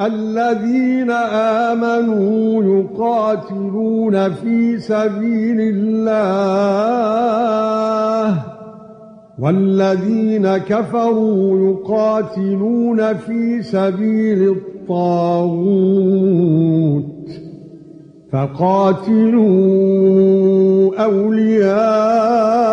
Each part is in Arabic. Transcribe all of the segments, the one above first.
الذين آمنوا يقاتلون في سبيل الله والذين كفروا يقاتلون في سبيل الطاغوت فقاتلوا أولياء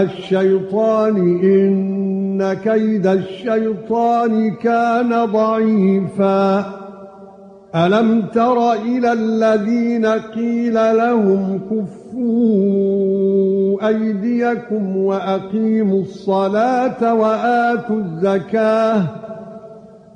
الشيطان إن ان كيد الشيطان كان ضعيفا. ألم تر إلى الذين قيل لهم كفوا أيديكم وأقيموا الصلاة وآتوا الزكاة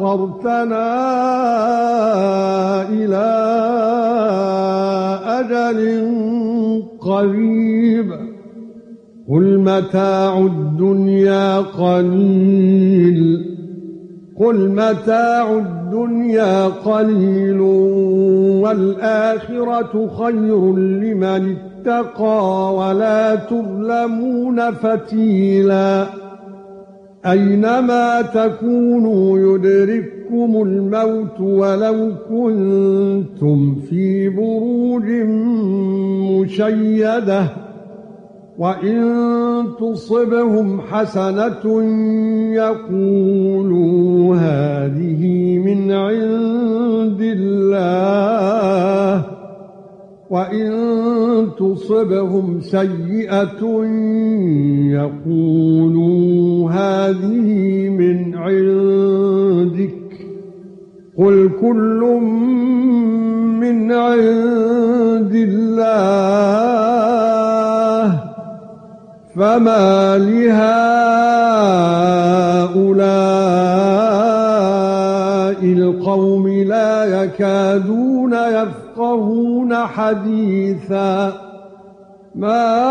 أَخَّرْتَنَا إِلَى أَجَلٍ قَرِيبٍ. قُلْ مَتَاعُ الدُّنْيَا قَلِيلٌ. قُلْ مَتَاعُ الدُّنْيَا قَلِيلٌ وَالْآخِرَةُ خَيْرٌ لِّمَنِ اتَّقَى وَلَا تُظْلَمُونَ فَتِيلًا. أينما تكونوا يدرككم الموت ولو كنتم في بروج مشيدة وإن تصبهم حسنة يقولوا هذه من عند الله وَإِن تُصِبْهُمْ سَيِّئَةٌ يَقُولُوا هَذِهِ مِنْ عِندِكَ قُلْ كُلٌّ مِنْ عِندِ اللَّهِ فَمَا لِهَؤُلَاءِ الْقَوْمِ لَا يَكَادُونَ يَفْقَهُونَ حديثا ما